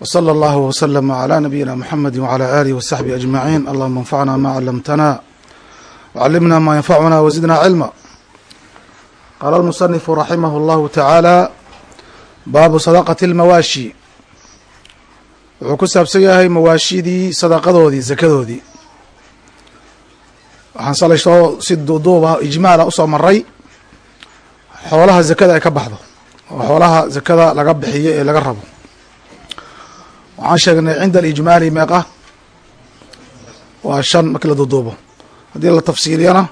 وصلى الله وسلم على نبينا محمد وعلى آله وصحبه أجمعين اللهم انفعنا ما علمتنا وعلمنا ما ينفعنا وزدنا علما قال المصنف رحمه الله تعالى baabu sadaqati اlmawaashi wuxuu ku saabsan yahay mawaashidii sadaqadoodii zakadoodii waxaan salayso si duuduuba ijmaala usoo maray xoolaha zakada ay ka baxdo oo xoolaha zakada laga bixiyo ee laga rabo waxaan sheegnay cinda alijmaali meeqa. Waa shan markii la duuduubo haddii la tafsiiliyana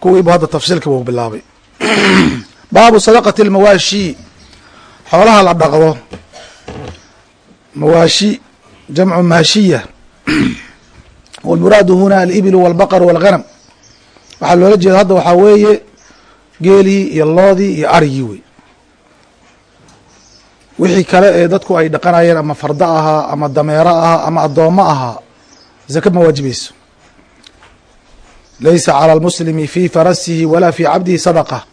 kuwiibu hadda tafsiilka buu bilaabay. Baabu sadaqati اlmawaashi xoolaha la dhaqdo. Mawaashi jamcu maashiya. Walmuraadu huna alibilu walbaqar walghanam. Waxaa loola jeeda hadda waxaa weeye geelii iyo loodii iyo arigii wey wixii kale ee dadku ay dhaqanayeen ama farda ahaa ama dameero ahaa ama addoommo ahaa zaka ma waajibayso laysa calى اlmuslimi fi farasihi walaa fi cabdihi sadaqa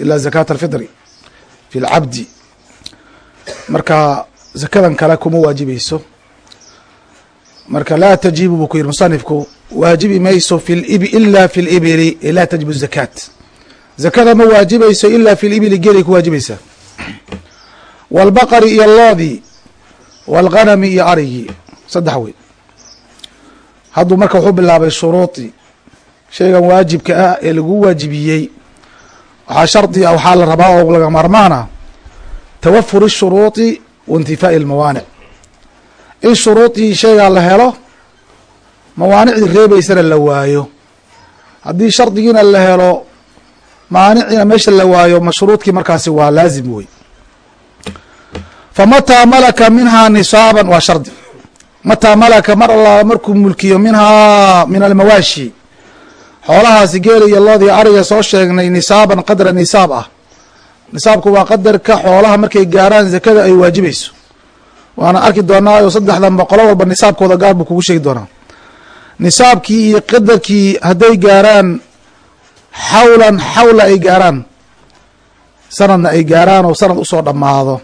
ila zakata alfidri fi lcabdi marka zakadan kale kuma waajibayso marka laa tajibu buu ku yihi musanifku waajibi mayso fi ila fi libili laa tajibu zakaat zakada ma waajibayso ila fi libili gelay ku waajibaysaa wاlbaqari iyo loodii wاlghanami iyo arigii saddex wey hadduu marka wuxuu bilaabay shuruudii shaygan waajibka ah ee lagu waajibiyey waxaa shardi ah waxaa la rabaa oo laga maarmaana twafur الshuruuطi waintifaaءi اlmawaanic in shuruudii shaygaa la helo mawaanicdii reebeysana la waayo haddii shardigiina la helo maaniciina meesha la waayo mashruudkii markaasi waa laazim wey famataa malaka minhaa nisaaban waa shardi. Mataa malaka mar allaala markuu mulkiyo minhaa min almawaashi xoolahaasi geela iyo loodii ariga soo sheegnay nisaaban qadra nisaab ah. Nisaabku waa qadarka xoolaha markay gaaraan zakada ay waajibayso waana arki doonaa oo saddexdan boqolo walba nisaabkooda gaar buu kugu sheegi doonaa. Nisaabkii iyo qadarkii hadday gaaraan xawlan xawla ay gaaraan. Sanadna ay gaaraan oo sanad u soo dhammaado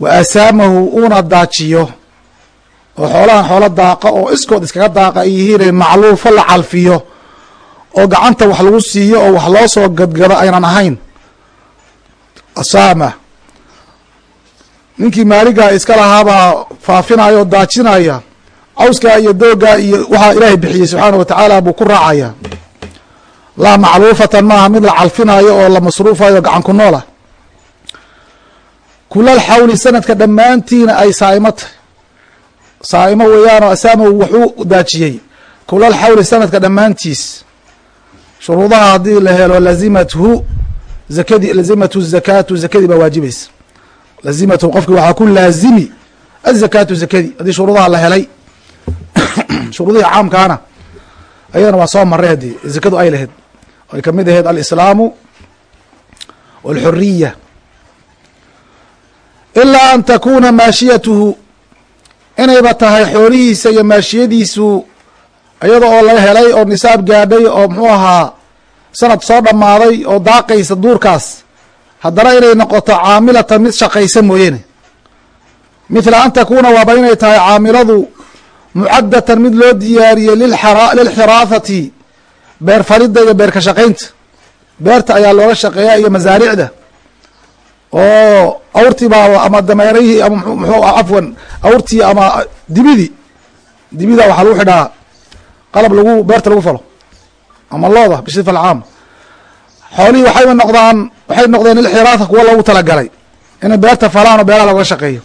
wa asaamahu uuna daajiyo oo xoolahan xoolo daaqa oo iskood iskaga daaqa ay yihiin macluufo la calfiyo oo gacanta wax lagu siiyo oo wax loo soo gadgado aynan ahayn. Asaama. Ninkii maaligaa iska lahaabaa faafinaya oo daajinaya cawskaa iyo doogaa iyo waxaa ilaahay bixiyey subxaana wa tacaala buu ku raacaya. Laa macluufatan maaha mid la calfinayo oo la masruufayo gacan ku noolah kulal xawli sanadka dhammaantiina ay saa'imo tahy saa'imo weeyaanoo asaama wuxuu daajiyey. Kulal xawli sanadka dhammaantiis. Shuruudaha haddii la helo lazimathu zakadii lazimathu zakaatu zakadii baa waajibaysa. Lazimathu qofki waxaa ku laazimi azakaatu zakadii haddii shuruudaha la helay shuruudihii caamkaana ayadana waa soo maray haddii zakadu ay lahayd. Ay ka mid ahayd alislaamu walxuriya ilaa an takuna maashiyatuhu. Inayba tahay xoolihiisa iyo maashiyadiisu iyada oo la helay oo nisaab gaadhay oo muxuu ahaa sanad soo dhammaaday oo daaqaysa duurkaas. Haddana inay noqoto caamilatan mid shaqaysa mooyeene mithla an takuuna waaba inay tahay caamiladu mucadatan mid loo diyaariyey lilxiraahati beer falidda iyo beerka shaqaynta. Beerta ayaa looga shaqeeya iyo masaaricda oo awrtii baa ama dameerihii ama mxuu cafwan awrtii ama dibidii dibida waxaa lagu xidhaa qalab lagu beerta lagu falo ama looda bisifa alcaam xoolihii waxayba noqdaan waxay noqdeen lilxiraatha kuwa loogu talagalay inay beerta falaan oo beeraha looga shaqeeyo.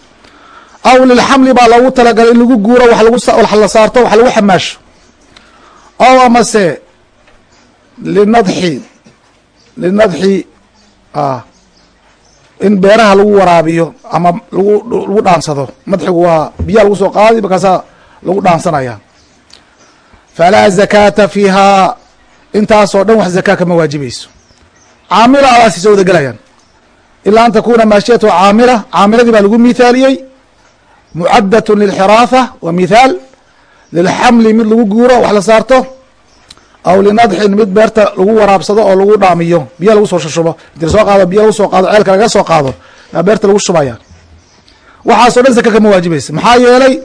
Aw lilxamli baa loogu talagalay in lagu guuro wax la saarto wax lagu xamaasho. Aw amase linadxi linadxi in beeraha lagu waraabiyo ama lagu lagu dhaansado. Nadxigu waa biyaha lagu soo qaadi markaasaa lagu dhaansanaya falaa zakaata fiihaa intaasoo dhan wax zakaa kama waajibayso caamila adaasi soo wada gelayaan ilaa an takuna maashiyatu caamila caamiladii baa lagu mithaaliyey mucadatu lilxiraatha wa mithaal lilxamli mid lagu guuro wax la saarto aw linadxin mid beerta lagu waraabsado oo lagu dhaamiyo biya lagu soo shushubo. Inti la soo qaado biya lagu soo qaado ceelka laga soo qaado beerta lagu shubaya waxaasoo dhan zaka kama waajibaysa. Maxaa yeelay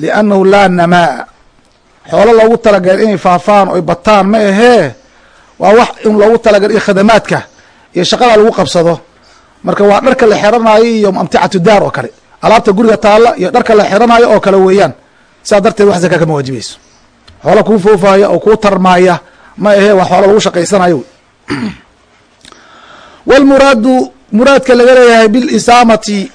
liannahu laa namaa. Xoolo loogu talagalay inay faafaan oy bataan ma ahee waa wax in loogu talagalay iyo khadamaadka iyo shaqada lagu qabsado. Marka waa dharka la xeranayo iyo amticatu daar oo kale. Alaabta guriga taalla iyo dharka la xeranayo oo kale weeyaan. Sidaa darteed wax zaka kama waajibayso xoola kuu foofaya oo kuu tarmaaya ma ahee waa xoolo lagu shaqaysanayo. Wlmuraadu muraadka laga leeyahay bilisaamati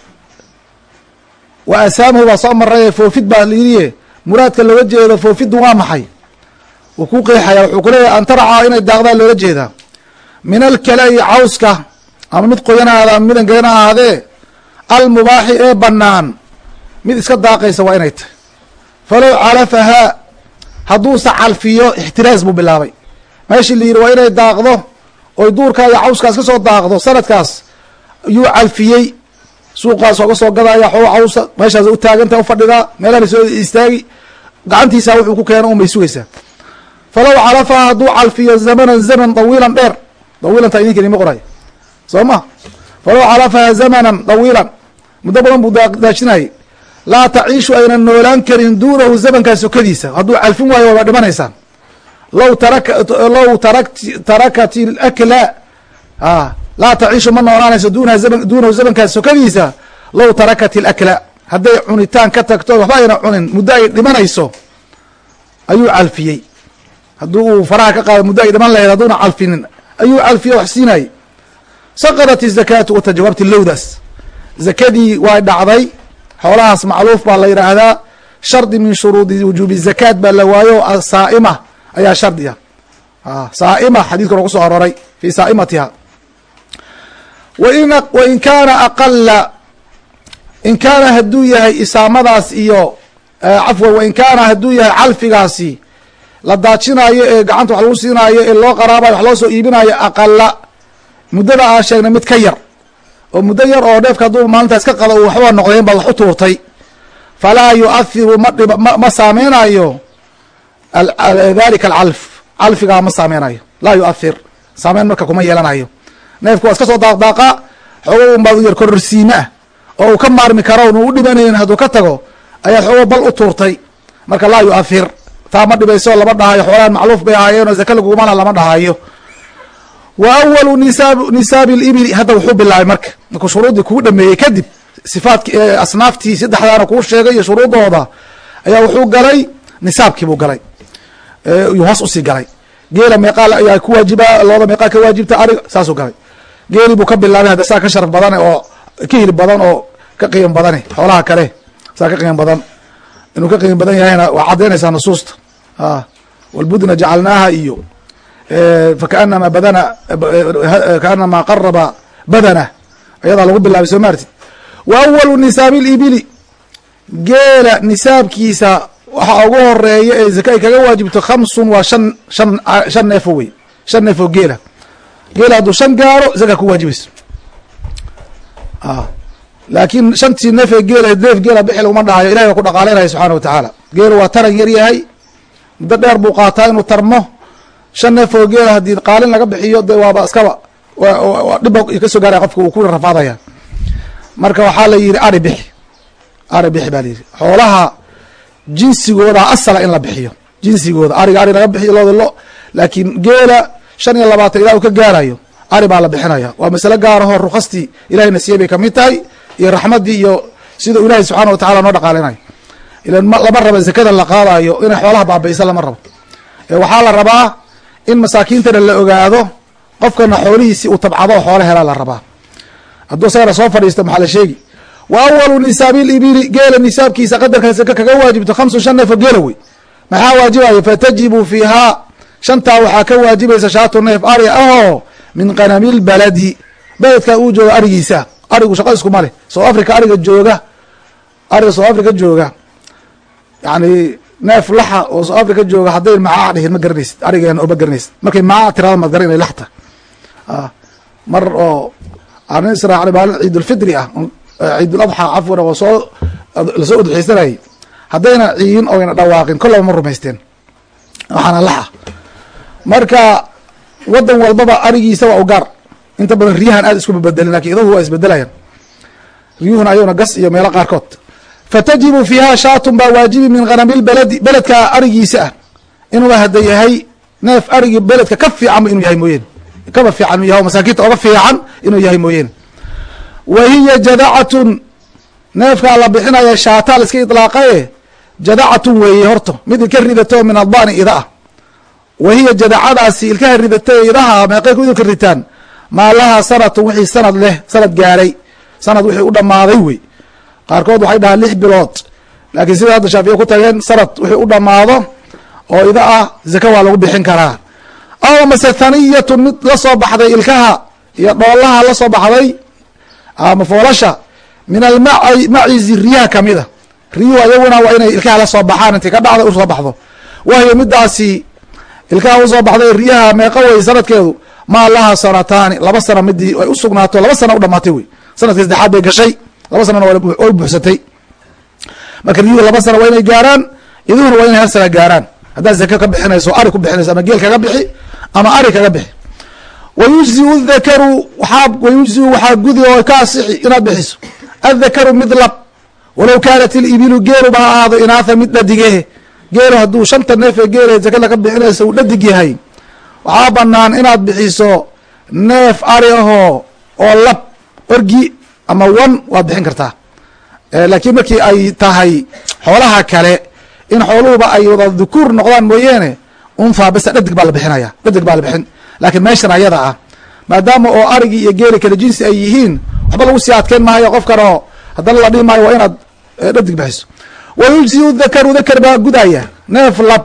wa asaamahu baa soo maray foofid baa layidhi muraadka looga jeedo foofiddu waa maxay? Wuu ku qeexaya wuxuu ku leeyahay an tarcaa inay daaqdaan loola jeedaa. Min alkala-i cawska ama mid qoyan ahaada ama mid angegan ahaadee almubaaxi ee banaan mid iska daaqaysa waa inay tahay. Falow calafahaa hadduusa calfiyo ixtiraas buu bilaabay. Meeshii la yidhi waa inay daaqdo? Oy duurkaa iyo cawskaas ka soo daaqdo? Sanadkaas yuu calfiyey suuqaas ooga soo gadaya xoo cawsa meeshaas u taaganta ufadhidaa meelaha la soo istaagi. Gacantiisa wuxuu ku keena unbay sugaysaa. Falow calafaha hadduu calfiyo zamanan zaman dawiilan dheer. Dawiilanta idinka idinma qoray. Soo ma? Falow calafaha zamanan dawiilan. Muddo badan buu daajinayay laa taciishu aynan noolaan karin duunahu zamankaa sokadiisa. Hadduu calfin waayo waaba dhimanaysaan low taraka low tarak tarakat lakla a laa taciishu ma noolaanayso duunahu zamankaas sokadiisa. Low tarakat ilakla hadday cunitaan ka tagto waxba ayna cunin muddo ay dhimanayso ayuu calfiyey. Haddii uu faraha ka qaado muddo ay dhiman lahayd hadduuna calfinin ayuu calfiye wax siinayay saqadat izakaatu jawaabti lowdaas zakadii waa dhacday xoolahaas macluuf baa la yidhaahdaa shardi min shuruudi wujuubi zakaat baa la waayo saa'ima ayaa shardiya saa'ima xadiidkuna ku soo aroray fi saa'imatiha wain kaana aqala in kaana hadduu yahay isaamadaas iyo cafwan wain kaana hadduu yahay calfigaasi la daajinaayo ee gacanta wax lagu siinaayo ee loo qaraabayo wax loo soo iibinayo aqala muddada aan sheegnay mid ka yar oo muddo yar oo dheefka hadduu maalintaas ka qado waxba noqdeen baad wax u tuurtay. Falaa yuahiru ma dhib ma saameynayo dalika alcalf calfigaa ma saameynayo laa yuahir saameyn marka kuma yeelanayo neefku waa iska soo daaqdaaqa xoogo un baad yar kororsiime ah. Oo uu ka maarmi karo nu u dhimanaynin hadduu ka tago ayaad xoogo bal u tuurtay. Marka laa yuahir taa ma dhibayso lama dhahayo. Xoolahan macluuf bay ahaayeenoo zaka lagugumana lama dhahayo wa awalu nisaab nisaabi libili hadda wuxuu bilaabay marka. Markuu shuruuddii kuu dhameeyey kadib sifaadki asnaaftii saddexdaana kuu sheegay iyo shuruudooda ayaa wuxuu galay nisaabkii buu galay. Yuu hoos u sii galay. Geela meeqaal ayaa ku waajiba looda meeqaal ka waajibta ariga saasuu galay. Geeli buu ka bilaabay hadda saa ka sharaf badane oo ka hilib badan oo ka qiim badane xoolaha kale saa ka qiim badan. Inuu ka qiim badan yahayna waa caddaynaysaa nusuusta. Walbudna jacalnaaha iyo fakaanama badana kaanama qaraba badana ayadaa lagu bilaabay soo maartid wa awalu nisaabi libili geela nisaabkiisa waxaa ugu horreeya ee zaka ay kaga waajibto khamsun waa shan shan shan neefo wey shan neefoo geela geela hadduu shan gaaro zaka ku waajibayso laakiin shantii neefee geela neef geela bixi laguma dhahayo ilahay baa ku dhaqaaleynaya subxana watacaala geelu waa taran yar yahay muddo dheer buu qaataa inuu tarmo shan neefoo geela haddii qaalin laga bixiyo de waaba iskaba. Dhibba ka soo gaaraya qofka uu ku rafaadaya marka waxaa la yidhi ari bixi. Ari bixi baa layidhi xoolaha jinsigooda asala in la bixiyo. Jinsigooda. Ariga ari laga bixiyo looda lo laakiin geela shan iyo labaatan ilaa uu ka gaarayo ari baa la bixinaya. Waa masale gaarahoo rukastii ilahayna siiyey bay ka mid tahay iyo raxmaddii iyo sidau ilaahay subxaana watacala noo dhaqaalinayo ilan lama raba zakada la qaadayo inay xoolaha baabi'isa lama rabo. Waxaa la rabaa in masaakiintana la ogaado qofkana xoolihiisi uu tabcado oo xoolo helaa la rabaa. Hadduu isagana soo fadhiisto maxaa la sheegi? Wa awalu nisaabi libili geela nisaabkiisa qadarka zaka kaga waajibto khamsun shan neefo geela wey. Maxaa waajibayo fatajibu fiihaa shantaa waxaa ka waajibaysa shaatu neef ari ahoo min qanami lbaladi beledka uu jooga arigiisa. Arigu shaqa iskuma leh. South africa ariga jooga. Ariga south africa jooga. Yani neef laxa oo south africa jooga hadday macaa dhihin ma garanaysid arigeena oo ma garanaysid markay macaa tirada maad garan inay laxta mar oo arrin israacnay maalin ciidulfitri ah ciiduladxa cafwan oo soo la soo udxiysanayay haddayna ciyin oyna dhawaaqin kollaba ma rumaysteen. Waxaana laxa marka wadan walbaba arigiisa waa u gaar. Inta badan riyahan aad isku bebedelin laakiin idahu waa isbedelayaan. Riyuhuna ayaguna gas iyo meelo qaarkood fatajibu fiiha shaatun baa waajibi min hanamilbaladi beledka arigiisa ah inuu hada yahay neef arigii beledka ka fiicanba inuu yahay mooyeen kaba fiican inuu yahay masaakiinta oga fiican inuu yahay mooyeen wa hiya jadacatun neefkaa la bixinaya shaataa la iska idlaaqaye jadacatun weeye horto mid ilka ridato min adani ida ah wa hiya jadacadaasi ilkaha ridata idaha meeqay ku idilka ritaan maa lahaa sanatun wixii sanad leh sanad gaaray sanad wixii u dhammaaday wey qaarkood waxay dhahaan lix bilood. Laakiin sida hadda shaafiya ku tageen sanad wixii u dhammaado oo ida ah zaka waa lagu bixin karaa. Aw mase thaniyatun mid la soo baxday ilkaha iyo dhoolaha la soo baxday ama foolasha min almacizi riyaha kamida riyuhu ayaguna waa inay ilkaha la soo baxaan intay ka dhacda u soo baxdo. Wahyo midaasi ilkaha u soo baxday riyaha meeqa wey sanadkeedu maa laha sanataani laba sana midii ay usugnaato laba sana u dhamaatay wey sannadkii saddexaad bay gashay laba sanana way buuxsatay. Marka riyuhu laba sana waa inay gaaraan? Iduhuna waa inay hal sana gaaraan. Haddaad zaka ka bixinayso ari ku bixinayso ama geel kaga bixi ama ari kaga bixi. Wayujziu dhakaru waaa wayujziu waxaa gudi oo ka asixi inaad bixiso. Athakaru mid lab. Walow kaanat ilibilu geeluba ha ahaado inaatha mid dhadigehe geelu hadduu shanta neefee geele zakada ka bixinaysa uu dhadig yahay. Waxaa banaan inaad bixiso neef ari ahoo oo lab orgi ama wan waad bixin kartaa laakiin markii ay tahay xoolaha kale in xooluhuba ay wada dhukuur noqdaan mooyeene unfaa besa dhadig baa la bixinaya dhadig baa la bixin. Laakiin meeshan ayada ah maadaama oo arigii iyo geeli kala jinsi ay yihiin waxba lagu sii adkeyn maayo qofkan oo haddana la dhihi maayo waa inaad dhadig bixiso. Wa yujziu dhakaru dhakar baa gudaya neef lab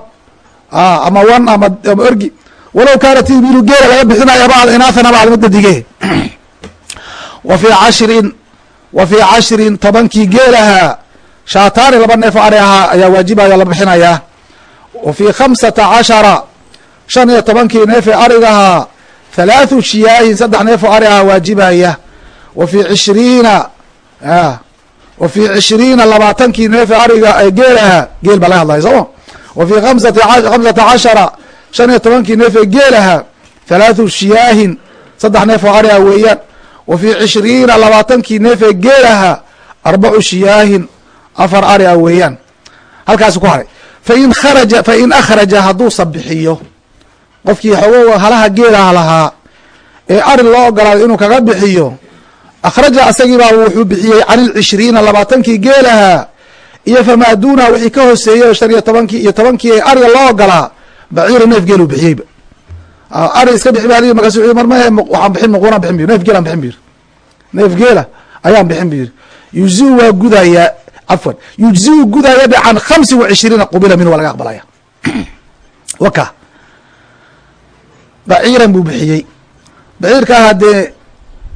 ama wan ama orgi. Walow kaanat ibilu geela laga bixinayo bacd inaathan bacd mid dhadige wa fii cashrin wa fii cashrin tobankii geelaha shaataani laba neef ari ahaa ayaa waajibaya la bixinayaa wa fii khamsata cashara shan iyo tobankii neefee arigahaa thalaathu shiyaahin saddex neefoo ari ahaa waajibaya. Wa fii cishriina wa fii cishriina labaatankii neefe ariga geelaha geel baa laga hadlaya sooma wa fii kamsati khamsata cashara shan iyo tobankii neefee geelaha thalaathu shiyaahin saddex neefoo ari ah weeyaan wa fii cishriina labaatankii neefee geelaha arbacu shiyaahin afar ari ah weeyaan. Halkaasu ku haray. Fain kharaja fain akhraja hadduusa bixiyo qofkii xogo halaha geelaha lahaa ee ari loo ogolaaday inuu kaga bixiyo akhraja asagiibaa wuxuu bixiyey can ilcishriina labaatankii geelaha iyo famaa duunaha wixii ka hooseeyey shan iyo tobankii iyo tobankii ee ariga loo ogolaa baciira neef geelu bixiyeyba ari iska bixi ba markaas mar mahe waxaan bixin muquunaan bixin bu neef geelaan bixin bu yiri neef geela ayaan bixin bu yiri yuziu waa gudayaa cafwan yujziu gudaaya de khamsi wa qubila minhu waa laga aqbalaya. Waka. Baciiran buu bixiyey. Baciirkaa haddee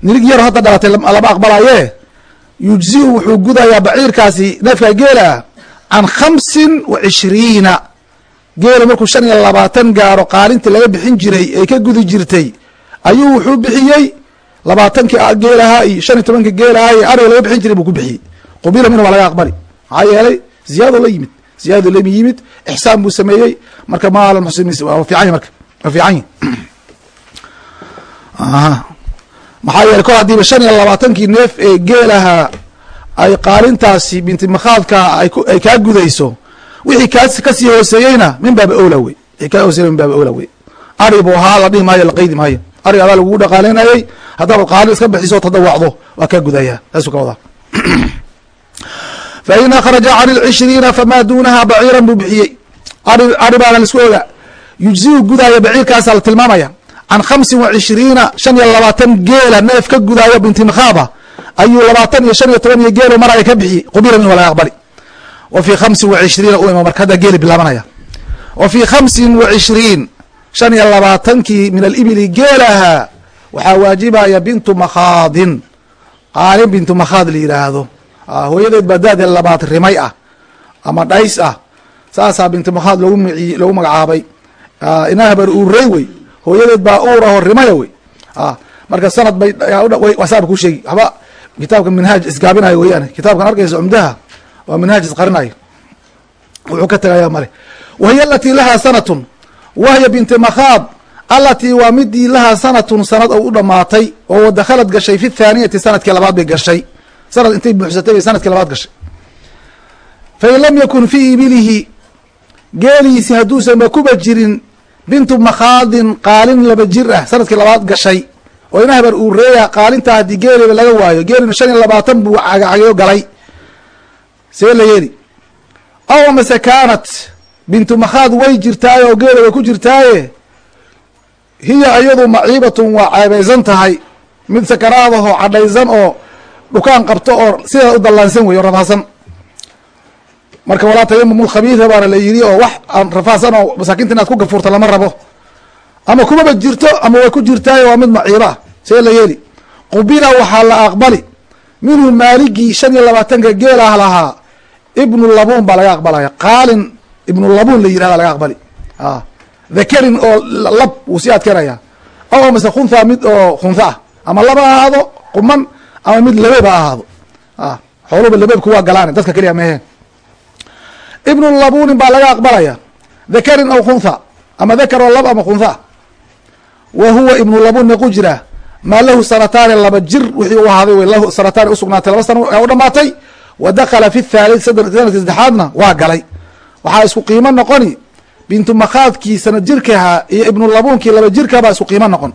nirig yar hadda dhalatay lama aqbalaye? Yujziu wuxuu gudayaa baciirkaasi neefkaa geela can khamsin wa cishriina geela markuu shan iyo labaatan gaaro qaalintii laga bixin jiray ay ka gudi jirtay ayuu wuxuu bixiyey labaatankii geelahaa iyo shan iyo tobankii geelahaa iyo ariga laga bixin jiray buu ku bixiyey. Qubila minhu waa laga aqbali. Maxaa yeelay ziyaado la yimid ziyaado la yimid ixsaan buu sameeyey. Marka maal muxsiniin waa fiican marka waa fiican yi maxaa yeeley kol haddiiba shan iyo labaatankii neef ee geelaha ay qaalintaasi binti makhaadka ay kaa gudayso wixii ka sii hooseeyeyna min baaba owla wey wixii kaa hooseeyey min baaba owla wey ari buu ahaa la dhihi maayo la qeydi maayo. Ari adaa lagugu dhaqaalinayay haddaad qaalin iska bixiso tadawacdo waa kaa gudaya. Saasuu ka wadaa fain akhraja can ilcishriina famaa duunaha baciiran buu bixiyey. Ari ari baana la isku ogaa yujziu gudaaya baciirkaasaa la tilmaamaya. Can khamsin wa shan iyo labaatan geela neef ka gudaayo binti makhaaba ayuu labaatan iyo shan iyo toban iyo geelo maraya ka bixiyey. Qubila min waa laga aqbali wa fii khamsin wa cishriina u ima marka hadda geeli bilaabanaya wa fii khamsin wa shan iyo labaatankii min alibili geelaha waxaa waajibaya bintu makhaadin. Qaalin bintu makhaad la yidhaahdo hooyadeed baa da-de labaad rimay ah ama dhays ah. Saasaa bintu makhaad logu m loogu magacaabay. Inahabar uurey wey hooyadeed baa uur aho rimaya wey. Marka sanad bay saaba ku sheegi. Waxba kitaabka minhaaj isgaabinayo weyaane kitaabkan arkaysa cumdaha waa minhaaj isqarinayo wuxuu ka tegaya male wahiy alatii lahaa sanatun wahya binti makhaad alatii waa midii lahaa sanatun sanad u dhamaatay oo dakhalad gashay fi thaaniyati sannadkii labaad bay gashay. Sanad intay buuxsatay bay sannadkii labaad gashay. Fain lam yakun fii ibilihi geeliisi hadduusanba kuba jirin bintu makhaadin qaalin laba jir ah sannadkii labaad gashay. Oo ina habar uu reeya qaalintaa haddii geeliba laga waayo geelinu shan iyo labaatan buu cagacagyo galay see la yeeli. Aw mase kaanat bintu makhaad way jirtaaye oo geela way ku jirtaaye hiya iyadu maciibatun waa ceebaysan tahay. Mid sakaraadahoo cadhaysan oo dhukaan qabto oo sidaa u dallaansan wey o rafaasan marka walaa tayamum lkhabiida baana la yidhi oo wax aan rafaasan oo masaakinta inaad ku gafuurta lama rabo. Ama kumaba jirto ama way ku jirtaayo waa mid maciibo ah see la yeeli. Qubila waxaa la aqbali. Minhu maaligii shan iyo labaatanka geel ah lahaa ibnu labuun baa laga aqbalaya. Qaalin ibnu labuun la yihahda laga aqbali. Dhakarin oo lab wuu sii adkanaya aw mase khuntha mid oo khuntha ah. Ama laba ahaado quman ama mid labeeb ha ahaado. Xooluba labeebku waa galaan dadka keliya mehe ibnu labunin baa laga aqbalaya. Dhakarin aw khuntha ama dhakar oo lab ama khuntha wa huwa ibnu labun meequ jiraa maa lahu sanataani laba jir wixii u ahaaday sanataani usugnaatay laba sana u dhamaatay wa dakala fi thalith sanadki saddexaadna waa galay. waxaa isku qiimo noqoni. bintu makhaadkii sanad jirkahaa iyo ibnu labuunkii laba jirka baa isku qiimo noqon.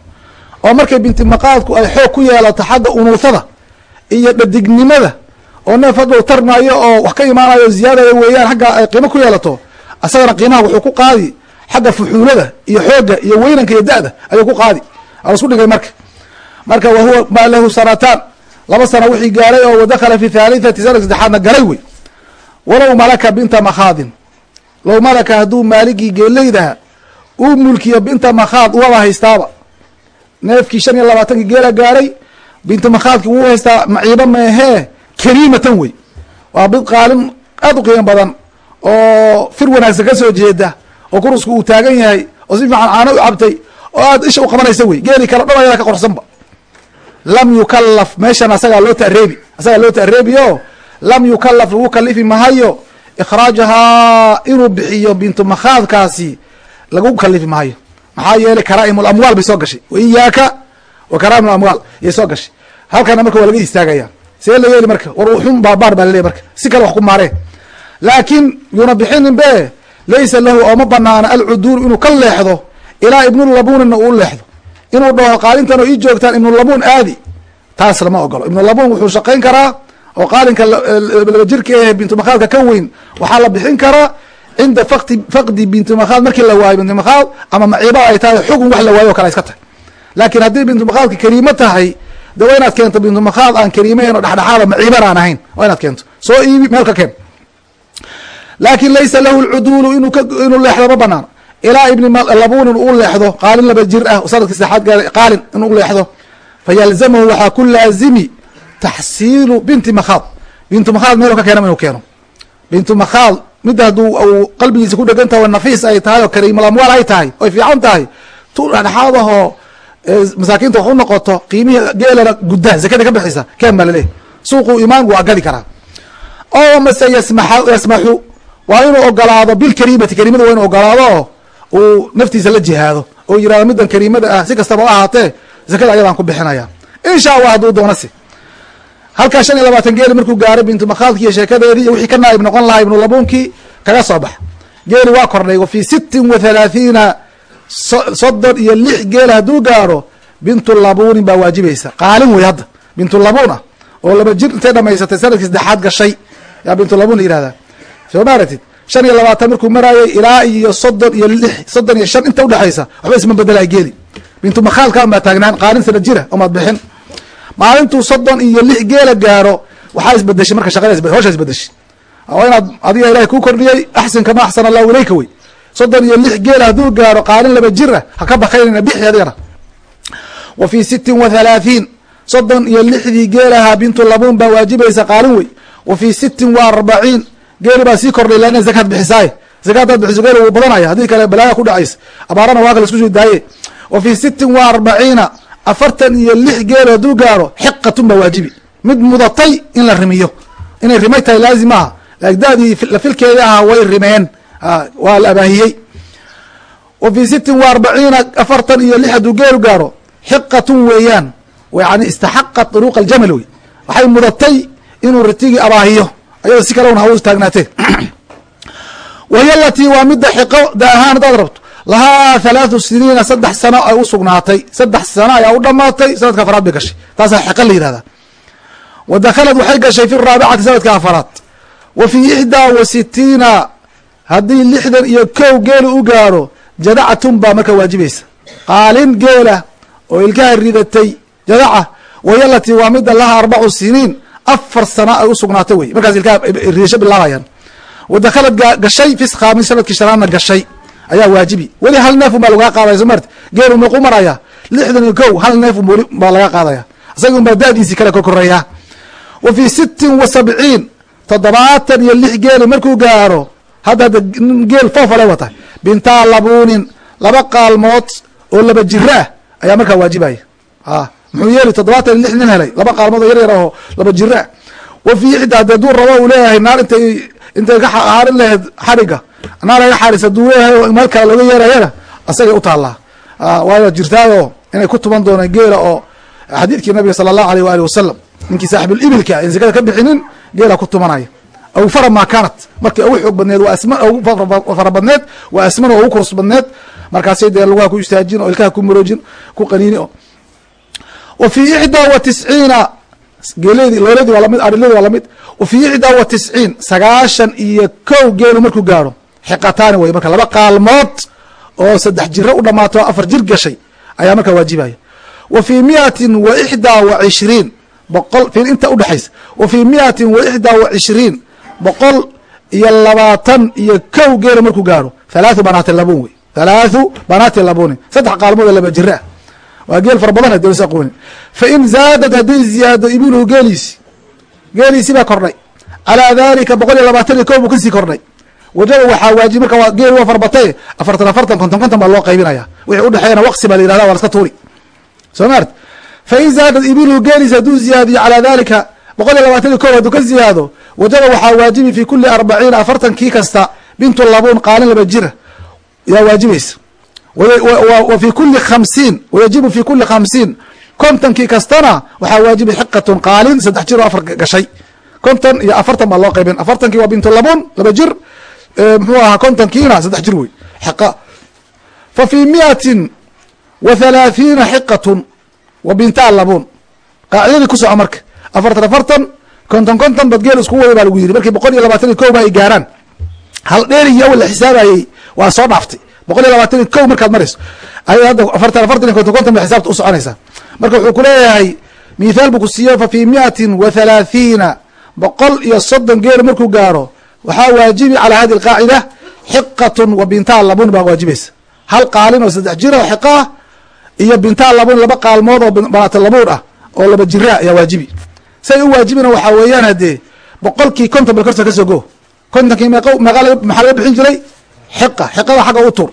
oo markay bintu makhaadku ay xoog ku yeelato xagga unuuthada iyo dhadignimada oo neef hadhow tarmaayo oo wax ka imaanayo ziyaadaya weeyaan xagga ay qiimo ku yeelato asagana qiimaha wuxuu ku qaadi. xagga fuxuulada iyo xoogga iyo weynanka iyo da-da ayuu ku qaadi. A isku dhigay marka. marka wa huwa maa lahu sanataan laba sana wixii gaaray oo wadakhala fi thalithati sanadka saddexaadna galay wey. Walow malaka binta makhaadin. Low malaka hadduu maaligii geeleydaha uu mulkiyo binta makhaad waba haystaaba. Neefkii shan iyo labaatankii geela gaaray binta makhaadki wuu haystaa maciibo meehee kariimatan wey. Waa mid qaalin aad u qiimo badan oo fir wanaagsan ka soo jeeda oo kurusku uu taagan yahay oo si fiican caano u cabtay oo aad isha u qabanaysa wey. Geeli kale dhan ayada ka qorsanba lam yukalaf meeshan asagaa loo tareebi. Asagaa loo tareebi o lam yukalaf lagu kalifi mahayo ikhraajahaa inuu bixiyo bintu makhaadkaasi lagu kalifi mahayo. Maxaa yeelay karaa'im lamwaal bay soo gashay. Wa iyaaka wa karaa'im yay soo gashay. Halkana marka waa laga istaagaya. See la yeeli marka war uxun baabaar baa laleey marka. Si kale wax ku maareen laakiin yuuna bixinin be laysa lahu ooma banaana alcuduul inuu ka leexdo ilaa ibnulabuunina uu leexdo inuu dhaho qaalintan oo ii joogtaan ibnulabuun aadi taas lama ogolo. Ibnulabuun wuxuu shaqayn karaa oo qaalinka laba jirka eh bintumakhaadka ka weyn waxaa la bixin karaa cinda fakti faqdi bintumakhaad markii la waayo bintumakhaad ama maciiba ay tahay xugun wax la waayo o kale iska tahay. Laakiin haddii bintumakhaadka kariimo tahay de waa inaad keento bintumakhaad aan kariimeyn oo dhexdhexaado maciibana aan ahayn waa inaad keento. Soo iibi meel ka keen laakin laysa lahu lcuduulu inuu leexdo ma banaano ilaa ibni labunin uu leexdo qaalin laba jir ah sannadkii saxaad gaaray qaalin inuu leexdo fayalzamahu waxaa ku laazimi taxsiilu binti makhaad. Bintu makhaad meelu ka keenama inuu keeno. Bintu makhaad midda hadduu u qalbigiisa ku dhegan tahay o nafiis ay tahay oo kariimalamwaal ay tahay oy fiican tahay tu dhexdhexaad ahoo masaakiinta wax u noqoto qiimihii geelana guddaa zakada ka bixisa keen baa laleeyahy suuqu imaan waa gadi karaa. Oo mase yasma yasmaxu waa inuu ogolaado bilkariimati kariimada waa inuu ogolaado uu naftiisa la jihaado oo yiraahdo middan kariimada ah si kastaba ahaatee zakada ayadaan ku bixinaya. Insha allah hadduu doono si halkaa shan iyo labaatan geeli markuu gaaray bintu makhaadki iyo sheekadeedii iyo wixii ka naaib noqon lahaa ibnu labuunkii kaga soo bax. Geeli waa kordhay wa fii sittin wa thalaathiina soddon iyo lix geela hadduu gaaro bintu labuunin baa waajibaysa qaalin wey hadda bintu labuun ah oo laba jir intay dhamaysatay sannadkii saddexaad gashay yaa bintu labuun la yihahdaa soo maaratid shan iyo labaatan markuu maraayay ilaa iyo soddon iyo lix soddon iyo shan inta udhexaysa waxba isma bedelay geeli. Bintu makhaadkaan baa taagnaan qaalin sana jira omaad bixin. Maalintuu soddon iyo lix geela gaaro waxaa isbedeshay marka shaqada hawshaa isbedeshay waa inaad adiga ilahay kuu kordhiyey axsin kama axsan allahu ilayka wey. Soddon iyo lix geela hadduu gaaro qaalin laba jira ha ka bakaynayna bixi adigana. Wa fii sittin wa thalaathiin soddon iyo lixdii geelahaa bintu labuun baa waajibaysa qaalin wey. Wa fii sittin wa arbaciin geeli baa sii kordhay la ina zakaad bixisaaye zaka hadaad bixiso geeli wuu badanaya haddii kale balaaya ku dhacaysa abaarana waa kala isku soo daaye. Wa fii sittin wa arbaciina afartan iyo lix geelo hadduu gaaro xiqatun baa waajibi. Mid mudatay in la rimiyo. Inay rimay tahay laazim maaha laagdaadii lafilkeeda ahaa way rimeen. Waa la abaahiyey. Wa fii sittin wa arbaciina afartan iyo lix hadduu geelu gaaro xiqatun weeyaan. Yani istaxaqat duruuqa aljamal wey waxay mudatay inuu ritigii abaahiyo ayado si kale un haw taagnaatee. Wahiy alatii waa midda xiqo da ahaan haddaad rabto. Lahaa halaathu siniina saddex sano ay u sugnaatay. Saddex sano ayaa u dhamaatay sanadka afaraad bay gashay. Taasaa xiqo la yihahdaa wa dakhalad waxay gashay fi raabicati sanadka afaraad. Wa fii ixdaa wa sitiina haddii lixdan iyo kow geela u gaaro jadacatun baa marka waajibaysa qaalin geela oo ilkaha ridatay jadaca. Wahiy alatii waa midda lahaa arbacu siniin afar sano ay u sugnaatay wey. Markaas ilkaha ridasho bilaabayaan wa dakhalad gashay fi khaamis sannadkii shanaadna gashay. Ayaa waajibi. Weli hal neefun baa lagaa qaadaya soo marti geelu meequ maraya lixdan iyo kow hal neefun weli baa laga qaadaya. Isaga un baa da'diisii kale korkoreeyaa. Wa fii sittin wa sabciin toddobaatan iyo lix geeli markuu gaaro hadda hadda geel foofale wata. Bintaa labuunin laba qaalmood oo laba jiro ah ayaa markaa waajibaya. A muxuu yeeli toddobaatan lix nin helay. Laba qaalmood oo yar yar oo laba jiro ah wa fii ixdaa dee duu rabo uu leeyahay naar intay intay ka haarin lahayd xadhigga naar laga xaaris hadduu leeyahay meel kale looga yeerayana asagay u taallaa. Waayo jirtaayoo inay ku tuban doonaan geela oo xadiidkii nabiga sala allahu aleyh waali wasalam ninkii saaxibulibilka en sekada ka bixinin geela ku tumanaya. Aw fara maa kaanat. Markii ugu xoog badneed fara badneed waa asman oo ugu kurs badneed. Markaasay dee lugaha ku istaajin oo ilkaha ku maroojin ku qaniini o wa fii ixdaa wa tisciina geeledii looladii waa la mid ariladii waa la mid wa fii ixdaa wa tisciin sagaashan iyo kow geelu markuu gaaro xiqataani wey marka laba qaalmood oo saddex jiro u dhamaato afar jir gashay ayaa markaa waajibaya wa fii miatin wa ixdaa wa cishriin boqol fi inta udhexaysa wa fii miatin wa ixdaa wa cishriin boqol iyo labaatan iyo kow geela markuu gaaro halaathu banaati labuun wey halaathu banaati labuunin saddex qaalmood oo laba jiro ah waa geel fara badan haddii las aqoonin fa in zaadad hadday ziyaado ibiluhu geeliisi geeliisi baa kordhay calaa dalika boqol iyo labaatan iyo kow buu ka sii kordhay wajaba waxaa waajib marka waa geel waa farbatay afartan afartan konton konton baa loo qaybinaya. Wixii udhexeeyana waqsi baa la yirahda waa laska tuuri. Soo maart fa in zaadad ibiluhu geeliis hadduu ziyaadiyo calaa dalika boqol iyo labaatan iyo kow hadduu ka ziyaado wajaba waxaa waajibi fi kuli arbaciina afartankii kasta bintu labuun qaalin laba jira yaa waajibaysa wa fi kuli khamsiin wayajibu fi kuli khamsiin kontonkii kastana waxaa waajibi xiqatun qaalin saddex jir oo afar gashay. Konton iyo afartan baa loo qaybin. Afartankii waa bintu labuun laba jir. Muxuu ahaa kontonkiina saddex jir wey. Xiqa. Fa fii miatin wa halaathiina xiqatun wa bintaa labuun. Qaacidadii ku soco marka. Afartan afartan konton konton bad geel isku wada baa lagu yiri markii boqol iyo labaatan iyo kow ba ay gaaraan. Hal dheerigii awal la xisaabayey waa soo dhaaftay boqol iyo labaatan iyo kow markaad marayso. Ay hadda afartan afartan iyo konton konton ba xisaabta u soconaysaa marka wuxuu ku leeyahay mithaal buu ku siiyo fa fii miatin wa halaathiina boqol iyo soddon geel markuu gaaro waxaa waajibi calaa hadi alqaacida xiqatun wa bintaa labuun baa waajibaysa hal qaalin oo saddex jir oo xiqa iyo bintaa labuun laba qaalmood oo banaata labuun ah oo laba jiraa ayaa waajibi. Say u waajibina waxaa weeyaan haddee boqolkii konton bal korta ka soo go kontonkii meeq meeqa maxaa laga bixin jiray xiqa xiqada xagga u tur.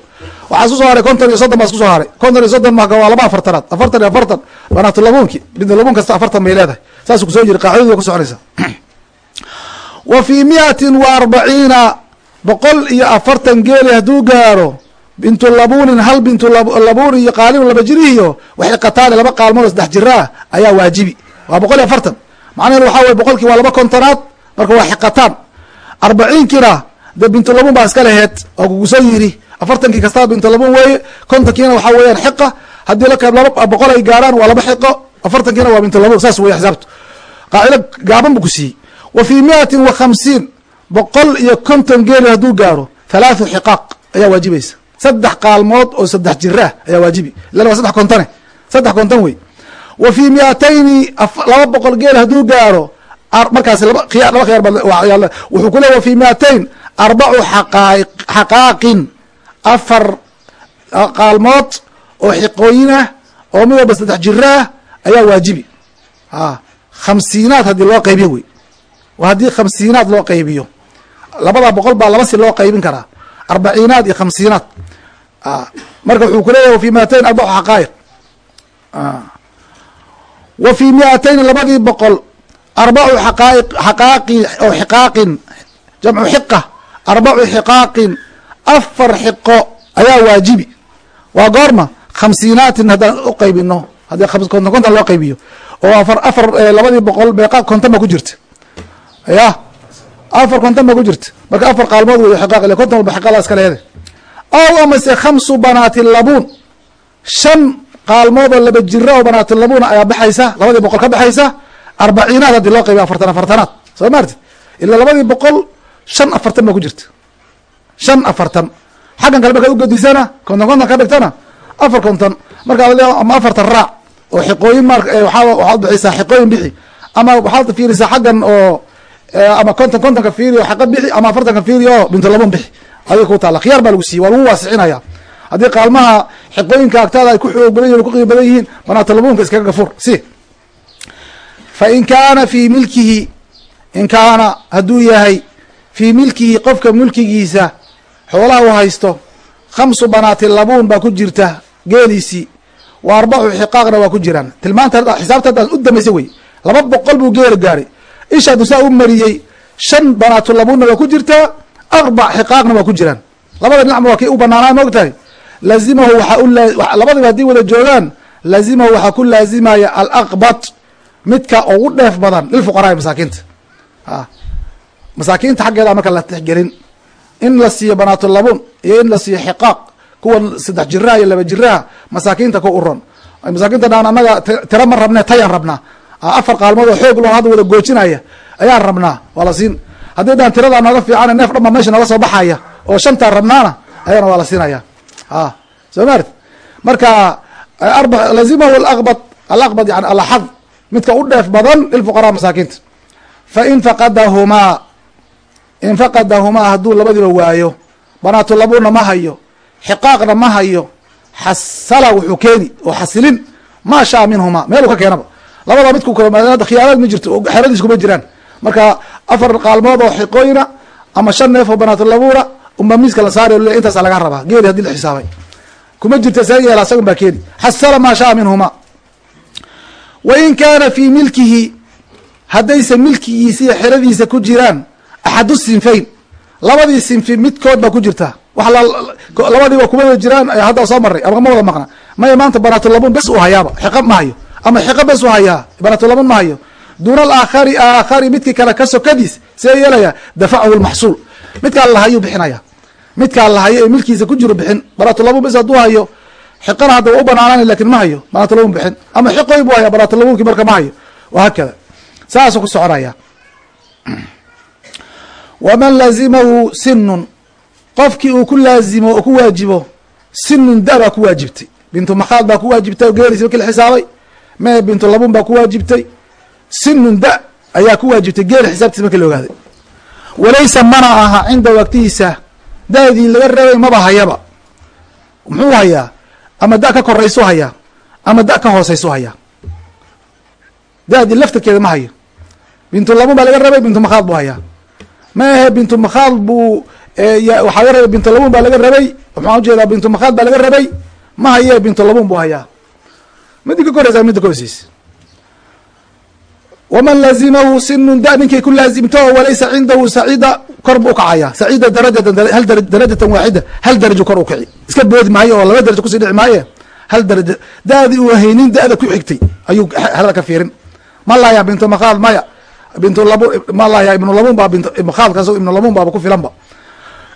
Waxaa isku soo haray konton iyo soddon baa isku soo haray. Konton iyo soddon maka waa laba afartanaad. Afartan iyo afartan banaatu labuunki binta labuun kasta afartan bay leedahay. Saasuu ku soo jiri qaacidadu waa ku soconaysa wa fii miatin wa arbaciina boqol iyo afartan geeli hadduu gaaro bintu labuunin hal bintu labuun iyo qaalin laba jirihiyo waxay qataani laba qaalmood oo saddex jiraah ayaa waajibi. Waa boqol iyo afartan. Macnaheedu waxaa weye boqolkii waa laba kontonaad marka waa xiqataan arbaciinkiina de bintu labuun baa iska laheed oo kugu soo yiri afartankii kastaa bintu labuun weeye kontonkiina waxaa weeyaan xiqa. Haddii laba boqol ay gaaraan waa laba xiqo. Afartankiina waa bintu labuun saas weeye xisaabtu. Qaacido gaaban buu ku siiyey. Wa fii miatin wa khamsiin boqol iyo konton geeli hadduu gaaro halaathu xiqaaq. Ayaa waajibaysa. Saddex qaalmood oo saddex jiraah ayaa waajibi. Ilan waa saddex kontone saddex konton wey. Wa fii miatayni laba boqol geel hadduu gaaro markaas laba khiyaar laba khiyaar wuxuu ku leey wa fii miatayn arbacu xaqaaqin afar qaalmood oo xiqooyin ah oo mid walba saddex jiraah ayaa waajibi a khamsiinaad haddii loo qaybiyo wey haddii khamsiinaad loo qaybiyo labada boqol baa laba si loo qaybin karaa arbaciinaad iyo khamsiinaad marka wuxuu ku leeyahy wafii miatayn arbacu xaqaa'iq wa fii miatayni labadii boqol arbacu xaqaaqi oo xiqaaqin jamcu xiqa arbacu xiqaaqin afar xiqo ayaa waajibi. Waa goorma khamsiinaatin haddaan u qaybino haddii konton loo qaybiyo oo afar afar labadii boqol meeqa konton ba ku jirta. Ya afar konton ba ku jirta. Marka afar qaalmood wey xiqaaq ile konton walba xiqaada iska leede ow amase khamsu banaati labuun shan qaalmood oo laba jira oo banaati labuun ayaa baxaysa labadii boqol ka baxaysa arbaciinaad haddii loo qaybiy afartan afartanaad. Soo maarti ilaa labadii boqol shan afartan ba ku jirta shan afartan. Xaggan kale markaad ugadisana konton konton ka dhigtana afar konton. Markaa ama afartan raac oo xiqooyin mar waxaad bixisaa xiqooyin bixi. Ama waxaad fiirisaa xaggan oo ama konton kontonka fiiri oo xaqa bixi ama afartanka fiiri oo bintolabon bixi. Adiga ku taala khiyaar baa lagu siiyey waa lagu waasicinaya haddii qaalmaha xiqooyinka agtaada ay ku xoog badan yihiin ku qiimo badan yihiin banaatalabuunka iskaga gafur. Si. Fa in kaana fii milkihi in kaana hadduu yahay fii milkihi qofka mulkigiisa xoolaha u haysto khamsu banaati labuun baa ku jirta geeliisii wa arbacu xiqaaqna waa ku jiraan. Tilmaanta xisaabta haddaan u damaysay wey laba boqol buu geela gaaray. Isha hadduu saa u mariyey shan banaatu labuunna waa ku jirtaa arbac xiqaaqna waa ku jiraan. Labada dhinacma waa kii u banaanaa ma og tahay laazimahu waxaa labadiba haddii wada joogaan laazimahu waxaa ku laazimaya alaqbat midka ugu dheef badan lilfuqaraai masaakiinta. A masaakiinta xaggeeda marka la tixgelin in la siiyo banaatulabuun iyo in la siiyo xiqaaq kuwa saddex jiraha iyo laba jiraha masaakiinta ku uron masaakiinta dhaan annaga tira ma rabne tayaan rabnaa. Afar qaalmood oo xoog loo hadda wada goojinaya ayaan rabnaa waa la siin. Haddii dhaan tiradaa nooga fiican neef dhan baa meesha nooga soo baxaya oo shantaa rabnaana ayana waa la siinaya a soo maarti marka arba lazimahu alaqbad alaqbad yani alaxad midka u dheef badan lilfuqaraa masaakiinta. Fa in faqadahumaa in faqadahumaa hadduu labadiba waayo banaatulabuunna ma hayo xiqaaqna ma hayo xasala wuxuu keeni oo xasilin maa shaa minhumaa meeluu ka keenaba. Labada midku khiyaanaad ma jirto xeradiis kuma jiraan. Marka afar qaalmood oo xiqooyina ama shan neef oo banaatulabuuna unba miiska la saari le intaasa laga rabaa. Geeli haddii la xisaabay. Kuma jirta see yeela asagun baa keeni. Xasala maa shaa minhumaa wa in kaana fii milkihi haddaysa milkigiisa iyo xeradiisa ku jiraan axadu sinfayn labadii sinfi midkood baa ku jirta. Wa labadiiba kuma wada jiraan hadda soo maray ama ma wada maqna. Maya maanta banaatulabuun bes u hayaaba. Xiqa ma hayo. Ama xiqa bes u hayaa. Banaatulabuun ma hayo. Duuna alaakhari aakhari midkii kale ka sokadiis see yeelaya dafacahu lmaxsuul midkaa lahayuu bixinaya. Midkaa lahayo ee milkiisa ku jiro bixin. Banaatulabuun bes hadduu hayo xiqana hadda waa u banaanaan laakiin ma hayo. Banaatulabuun bixin. Ama xiqoy buu haya banaatulabuunkii marka ma hayo. Wahaakada saasuu ku soconaya waman laazimahu sinun qofkii uu ku laazimo oo ku waajibo sinun da baa ku waajibtay. Bintu makhaad baa ku waajibtay oo geelisi markii la xisaabay. Mee bintu labuun baa ku waajibtay. Sinun da ayaa ku waajibtay geeli xisaabtiisa markii la ogaaday walaysa mana aha cinda waqtihiisa daadii laga rabay maba hayaba. Muxuu hayaa? Ama da ka koraysu hayaa? Ama da ka hoosaysu hayaa? Daadii laftirkeeda ma hayo bintu labuun baa laga rabay bintu makhaad buu hayaa ma ahe bintu makhaad buu waxaa laga rabay bintu labuun baa laga rabay. Maxaan u jeedaa bintu makhaad baa laga rabay. Ma haye bintu labuun buu hayaa. Midii ka koraysa midda ka hooseysa waman laazimahu sinun da ninkay ku laazimto walaysa cindahu saciida kor buu ukacaya saciida darajatan darajatan waaxida hal darajo kor u kici iska boodi maayo oo laba darajo ku sii dhici maaye. Hal darajo daadii uu haynin da-da ku xigtay. Ayuu xerada ka fiirin. Ma laaya bintu makhaad maya bintu labu ma laaya ibnu labuun baa bint makhaadkaas ibnu labuun baaba ku filanba.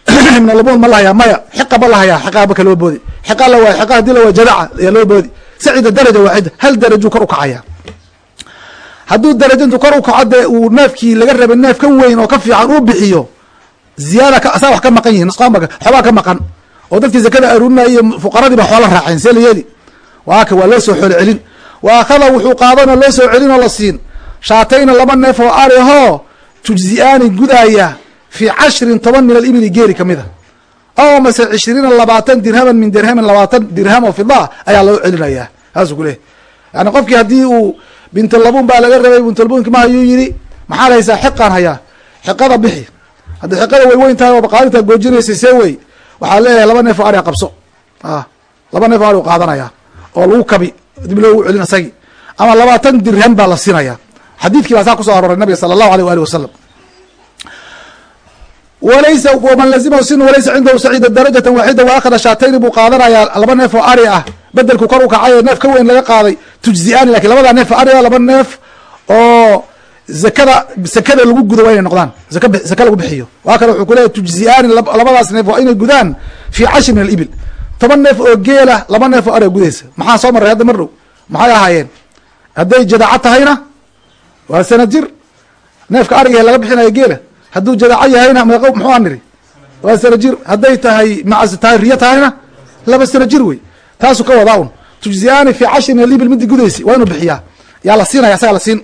Ibnu labuun ma lahaya maya xiqa ma lahaya marka loo boodi. xiqa la waay xiqa haddii la waay jadaca ayaa loo boodi. Sacida daraja waaxida hal darajuu kor ukacaya hadduu darajo intuu kor ukaco dee uu neefkii laga rabay neef ka weyn oo ka fiican uu bixiyo ziyaada asaa wax ka maqan yihiin nusqaan ba xoolaa ka maqan. Oo dadkii zakada aruurinaya iyo fuqaradii ba xoola raaceen see waaka waa loo soo xoolo celin wa akhada wuxuu qaadan oo loo soo celin oo la siin shaatayna laba neef oo ari ahoo tujzi'aani gudaaya fii cashrin toban min alibili geeri ka mid a aw mase cishriina labaatan dirhaman min dirhamin labaatan dirham oo fida ayaa loo celinayaa saasuu kuleeyahy yani qofkii haddii uu bintulabuun baa laga rabay bintulabuunki ma hayuu yidhi maxaa lahaysaa xiqaan hayaa xiqada bixi. Haddii xiqada way weyn tahay oo baqaalintaa goojinaysay see wey waxaa leeyahay laba neef oo ari qabso. Laba neef oo ari u qaadanaya oo lagu kabi dib loogu celin isagii ama labaatan dirham baa la siinaya xadiidkii baa saa kuso arooray nabiga sala allahu aleyh waali wasalam walaysa waman lazimahu sin walaysa cindahu saciida darajatan waaxida wa akhada shaatayni buu qaadanayaa laba neef oo ari ah. Bedelku kor u kacay neef ka weyn laga qaaday tujzi'aani laakiin labadaa neef ari ah laba neef oo zakada sakada lagu gudo waa inay noqdaan. Zaka lagu bixiyo. Waa kale wuxuu kuleeyahy tujziyaani labadaas neef waa inay gudaan fii cashri min alibil. Toban neef oo geela laba neef oo ariga gudaysa. Maxaa soo marray hadda mar dhow maxay ahaayeen? Hadday jadaco tahayna waa sana jir. Neefka ariga laga bixinayo geela hadduu jadaco yahayna meeq muxuu aan niri waa sana jir. Hadday tahay mac tahay riyo tahayna laba sana jir wey. Taasuu ka wadaa un. Tujziyaani fii cashri min alibil midii gudaysa waa inuu bixiyaa. Yaa la siinaya asagaa la siin.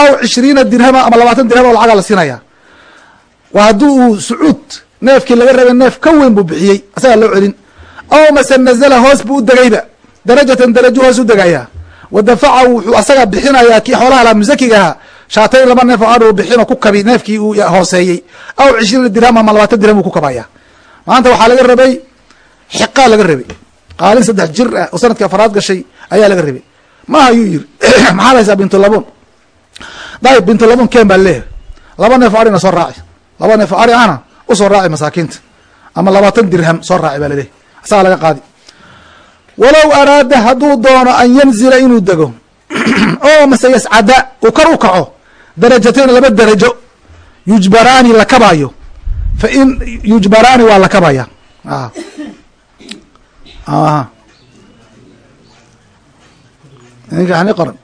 Aw cishriina dirhama ama labaatan dirham oo lacagaa la siinaya wa haddii uu sucuud neefkii laga rabay neef ka weyn buu bixiyey asagaa loo celin. Aw mase nazala hoos buu u degayba. Darajatan darajo hoos u degayaa wa dafaca wuxuu asaga bixinayaa kii xoolaha laha musakiga ahaa. Shaatayn laba neef oo adh bixinoo ku kabi neefkii uu hooseeyey. Aw cishriina dirham ama labaatan dirham uu ku kabaya maanta waxaa laga rabay xiqaa laga rabay. Qaalin saddex jir ah oo sannadkii afaraad gashay ayaa laga rabay. Maaha yuu yiri maxaad haysaa bintulabun dayib bintulabun ken baa leeyahay. Laba neef o arina soo raaci. Laba neef ari ahna u soo raaci masaakiinta. Ama labaatan dirham soo raaci baa laleeyahy asagaa laga qaadi walow araada hadduu doono an yanzila inuu dego oo mase yascada uu kor u kaco darajatayn laba derajo yujbaraani la kabaayo fa in yujbaraani waa la kabaya. Ninka ani qoran.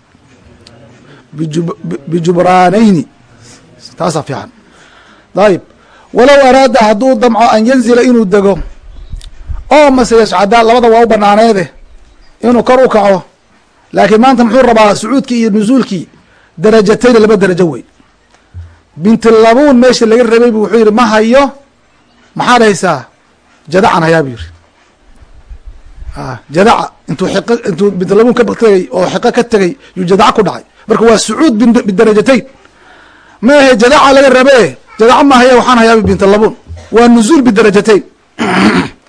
Bijubraanayni taasaa fiican. Dayib walow araada hadduu damco an yanzila inuu dego oo mase yascada labada waa u banaaneede. Inuu kor u kaco laakiin maanta muxuu rabaa sucuudkii iyo nusuulkii darajatayn laba derajo wey. Bintilabuun meesha laga rabay bu wuxuu yihi ma hayo maxaad haysaa jadacan hayaa bu yihi jadaca intuu xiq intuu bintilabuun ka tegay oo xiqo ka tegay yuu jadaca ku dhacay. Marka waa sucuud bidarajatayn ma ahe jadaca laga rabe jadaca ma haya waxaan hayaa bintilabuun waa nuzuul bidarajatayn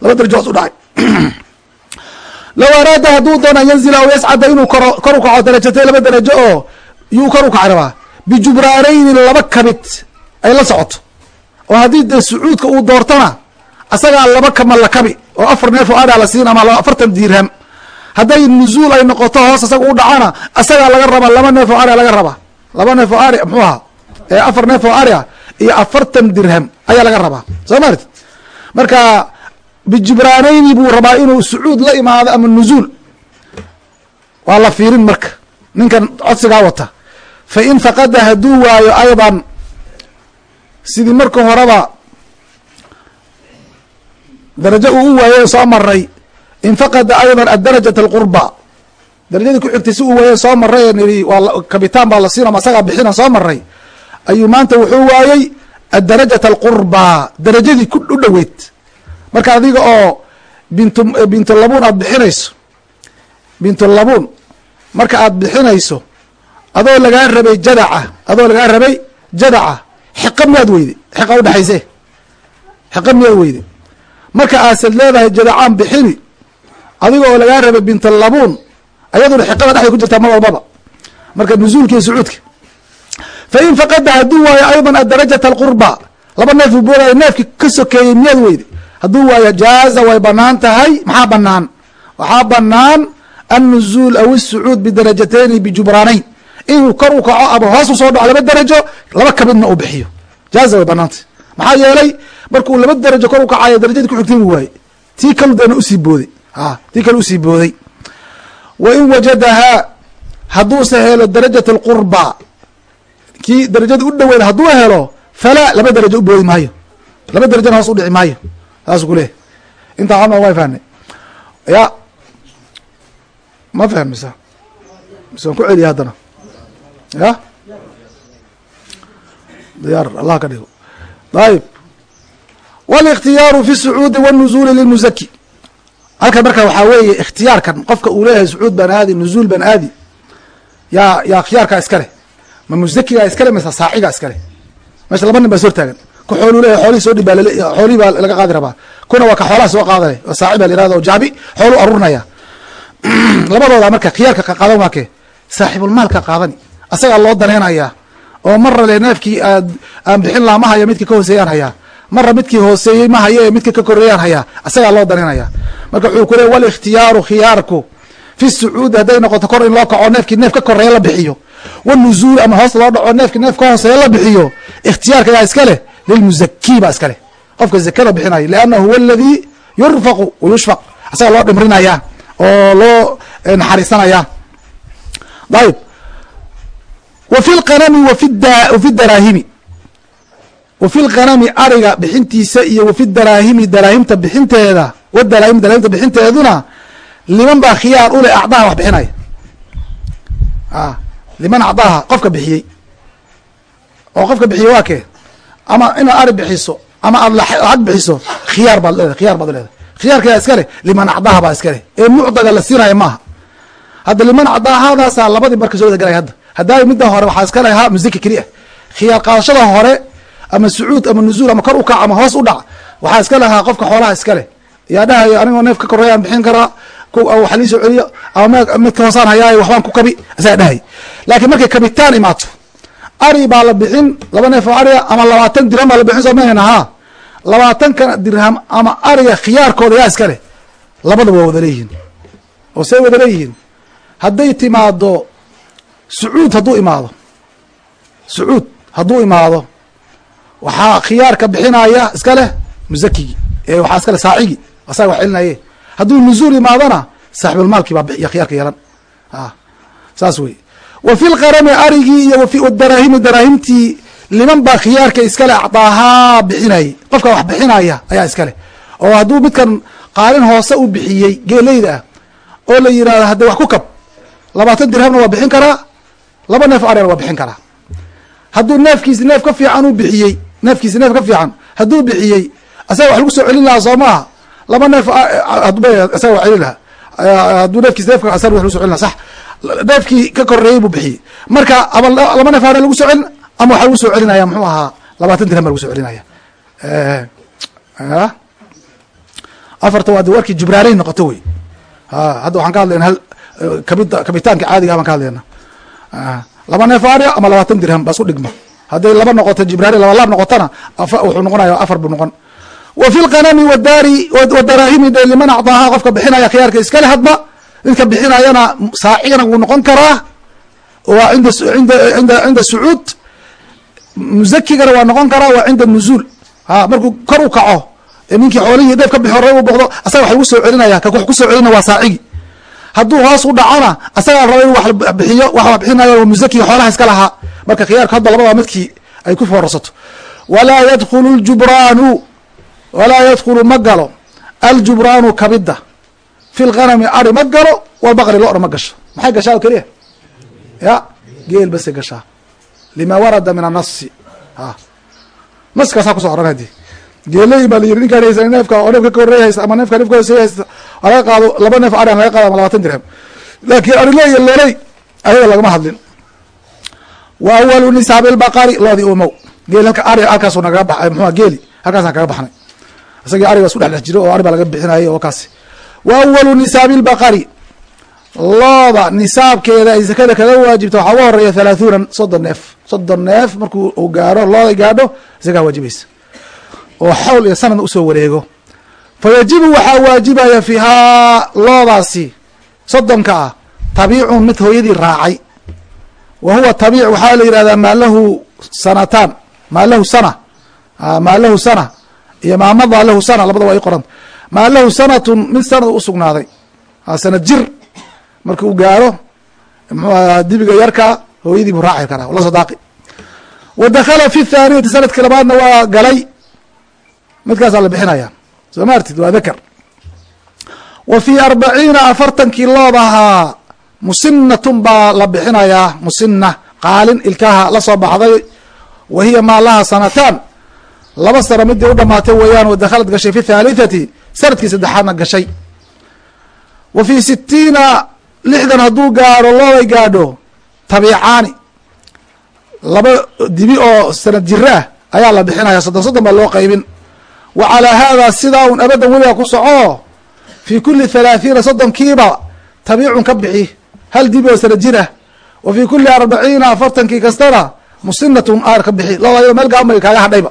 laba darajo hoos u dhacay. Low araada hadduu doona an yanzila aw yascada inuu kor kaco darajatayn laba darajo oo yuu kor u kaca rabaa. Bijubraanayni laba kabid ay la socoto. Oo haddii dee sucuudka uu doortana asagaa laba kama la kabi oo afar neef oo adaa la siin ama afartan dirham. Hadday nuzuul ay noqoto hoos asaga u dhacana asagaa laga rabaa laba neef oo aria laga rabaa. Laba neef oo ari muxuu ahaa? Afar neef oo aria iyo afartan dirham ayaa laga rabaa. Soo maarti marka bijibraanayni buu rabaa inuu sucuud la imaado ama nuzuul? Waa la fiirin marka. Ninkan codsigaa wata. Fa in faqada hadduu waayo aydan sidii marka horeba darajo uu u waaye soo maray in faqada aydan adarajat alqurba. Darajadii ku xigtay si uu waaye soo maray nidhi waa kabitaan baa la siin ama asagaa bixina soo maray ayuu maanta wuxuu waayey adarajat alqurba. Darajadii ku u dhoweyd marka adiga oo bint bintulabuun aad bixinayso bintulabuun marka aad bixinayso adoo lagaa rabay jadaca adoo lagaa rabay jadaca xiqa miyaad weyde xiqa udhexayse xiqa miyaad weyde marka aasad leedahay jadacaan bixini adiga oo lagaa rabay bintulabuun ayaduna xiqada dhexday ku jirtaa mar walbaba. Marka nuzuulka iyo sucuudka fa in faqada hadduu waayo aydan adarajat alqurba laba neef uu boodaayo neefki ka sokeeyey miyaad weyde hadduu waayo jaaza way bannaan tahay maxaa banaan waxaa banaan annuzuul aw isucuud bidarajatayni bijubraanayn. Inuu kor u kaco ama hoos u soo dhaco laba derajo laba kamidna uu bixiyo. Jaaza way banaantay maxaa yeelay markuu laba derajo kor u kacayo darajadii ku xigtay buu waaye tii kalu dana u sii booday. Tii kale u sii booday. Wa in wajadahaa hadduuse helo darajat alqurba kii darajada u dhoweyd hadduu helo falaa laba derajo u boodi maayo. Laba derajana hoos u dhici maayo saasuu ku leeyahy intaa xana way fahnay ya ma fahm mise mise waan ku celiya haddana ya diyaar allah ka dhigo ayib wاlاkhtiyaaru fi الsucuudi wالnuzuuli lilmuzaki halkan marka waxaa weeye ikhtiyaarkan qofka uu leeyahay sucuud baan aadi nuzuul baan aadi yaa yaa khiyaarkaa iskale ma muzakigaa iskale mise saacigaa iskale meesha laba nin baa is hortaagan ka xooluu leeyahy xoolihii soo dhib baa xoolihii baa laga qaadi rabaa. Kuna waa ka xoolaha soo qaadanay oo saaci baa la yirahda oo jaabi xooluu arurinaya. Labadooda marka khiyaarka ka qaadan waa kee? Saaxibulmaalka qaadani. Asagaa loo daneynayaa oo mara le neefkii aad aan bixin laha ma haya midkii ka hooseeyaan hayaa. Mara midkii hooseeyey ma haye midkii ka koreeyaan hayaa. Asagaa loo daneynaya. Marka wuxuu ku leey waliktiyaaru khiyaarku fi sucuudi. Hadday noqoto kor in loo kaco neefkii neef ka koreeya la bixiyo. Wanuzuul ama hoos loo dhaco neefki neef ka hooseeya la bixiyo. Ikhtiyaarka yaa iska leh lilmuzaki baa iska leh qofka zakada bixinaya lianna huwa aladii yurfaqu wayushfaq asaga loo dhimrinaya oo loo naxariisanaya ayb wa fi lqanami wafi daraahimi wa fi lqanami ariga bixintiisa iyo wafi daraahimi daraahimta bixinteeda wadaraahim daraahimta bixinteeduna liman baa khiyaar ule acdaha wax bixinaya liman acdaha qofka bixiyey oo qofka bixiyey waa kee ama inaad ari bixiso ama aad lacag bixiso khiyaar baad leedahay khiyaar baad leedahay. Khiyaarkayaa iska leh liman acdaha baa iska leh. Ee mucdaga la siinaya maaha. Hadda liman acdaahadaasaa labadii marka soo wada galaya hadda. Haddaa midda hore waxaa iska lehaa musiki keli ah khiyaar qaadashada hore ama sucuud ama nuzuul ama kor u ama hoos u dhac waxaa iska lahaa qofka xoolaha iska leh. Yaa dhahayo anigoo neef ka koreeyaan bixin karaa waxa lii soo celiyo ama midka hoosaan hayaayo waxbaan ku kabi asaga dhahay. Laakiin markay kabitaan imaato ari baa la bixin laba neef oo ariga ama labaatan dirham baa la bixin soo mahayna ha. Labaatankan dirham ama ariga khiyaarkooda yaa iska leh. Labadaba waa wada leeyihiin. Oo say wada leeyihiin. Hadday timaado sucuud hadduu imaado. Sucuud hadduu imaado waxaa khiyaarka bixinaya iska leh musakigi ee waxaa iska leh saacigi asaga wax celinaye hadduu nuzuul imaadona saaxibulmaalkii baa bixiya khiyaarka yeelan saas wey wa fi lqarami arigii iyo wafi daraahimi daraahimtii liman baa khiyaarka iskale acdaahaa bixinayay. Qofka wax bixinaya ayaa iska leh. Oo hadduu midkan qaalin hoose u bixiyey geeleyda ah oo la yiraahdo hadda wax ku kab labaatan dirhamna waa bixin karaa laba neef arigna waa bixin karaa. Hadduu neefkiisi neef ka fiican u bixiyey neefkiisi neef ka fiican hadduu bixiyey asaga wax lagu soo celin lahaa soo maaha laba neef isaga waa celin lahaa hadduu neefkiis neef asaga wax lagu so celin laha sax. Neefkii ka koreeyey buu bixiyey. Marka ama laba neef lagu soo celin ama waxaa lagu soo celinaya muxuu ahaa labaatan dirham lagu soo celinaya afarta waa de warkii jibraaleyn noqoto wey. Hadda waxaan ka hadlayna hal kabida kabitaanka caadiga baan ka hadlayna laba neef ama labaatan dirham baa isku dhigma. Hadday laba noqoto jibraale laba laab noqotona wuxuu noqonaya afar buu noqon wa fi lqanami wadaari wadaraahimi liman acdaaha qofka bixinaya khiyaarka iskale hadba midka bixinayana saacigana wuu noqon karaa. Waa inda inda inda cinda sucuud. Musakigana waa noqon karaa waa cinda nuzuul. Ha markuu kor u kaco ninkii xoolihii dheef ka bixi hore boqdo asaga wax lagu soo celinaya ka wax ku soo celina waa saacigi. Hadduu hoos u dhacona asagaa raba wax bixiyo wax bixinayo musakigi xoolaha iska lahaa. Marka khiyaarka hadba labada midkii ay ku foorarsato. Walaa yadkhulu ljubraanu walaa yadkhulu ma galo aljubraanu kabida fi lghanami ari ma galo walbaqri lo-na ma gasho. Maxay gashaa oo keliya? Ya geel basay gashaa. Lima warada min anasi a naskaasaa kuso oran hadi geeley baa layiri ninkaan haysa neefka oo neefka ka horreey haysta ama neefka neefka hoosey haysta laga qaado laba neef ari an laga qaado ama labatan dirham laakiin ariley iyo looley ayaga lagama hadlin. Wa awalu nisaabi lbaqari loodii umow. Geel halka ari halkaasu nagaga ba mxua geeli halkaasaan kaga baxnay isagii ariga isku dhex dhex jiro oo ari baa laga bixinayay oo kaasi. Wa awalu nisaabi lbaqari looda nisaabkeeda ay zakada kaga waajibta waxaa uga horreeya halaathuna soddon neef. Soddon neef markuu u gaaro looda gaadho zakaa waajibaysa oo xawl iyo sanad u soo wareego. Fa yajibu waxaa waajibaya fiihaa loodaasi soddonka ah tabiicun mid hooyadii raacay. Wa huwa tabiic waxaa la yihahdaa maa lahu sanataan maa lahu sana maa lahu sana iyo maamadaa lahu sana labada waa i qoranta maa lahu sanatun mid sanad usugnaaday. Sanad jir. Marka uu gaaro mxuu dibiga yarka hooyadii buu raaci karaa la sadaaqi wa dakhala fi thaaniyati sannadkii labaadna waa galay. Midkaasaa la bixinaya soo ma artid waa dakar. Wa fi arbaciina afartankii loodahaa musinatun baa la bixinayaa musina qaalin ilkaha la soo baxday. Wa hiya maa laha sanataan laba sano midii u dhamaatay weeyaan wa dakhalad gashay fi thalithati sannadkii saddexaadna gashay. Wa fi sitiina lixdan hadduu gaaro looday gaadho tabiicaani. Laba dibi oo sanad jiro ah ayaa la bixinaya soddon soddon baa loo qaybin. Wa calaa haadaa sidaa un abadan weliga ku soco fii kuli thalaathiina soddonkiiba tabiicun ka bixi hal dibi oo sanad jir ah wa fii kuli arbaciina afartankii kastana musinatun aar ka bixi. Ayado meel gaabmay kaaga hadhayba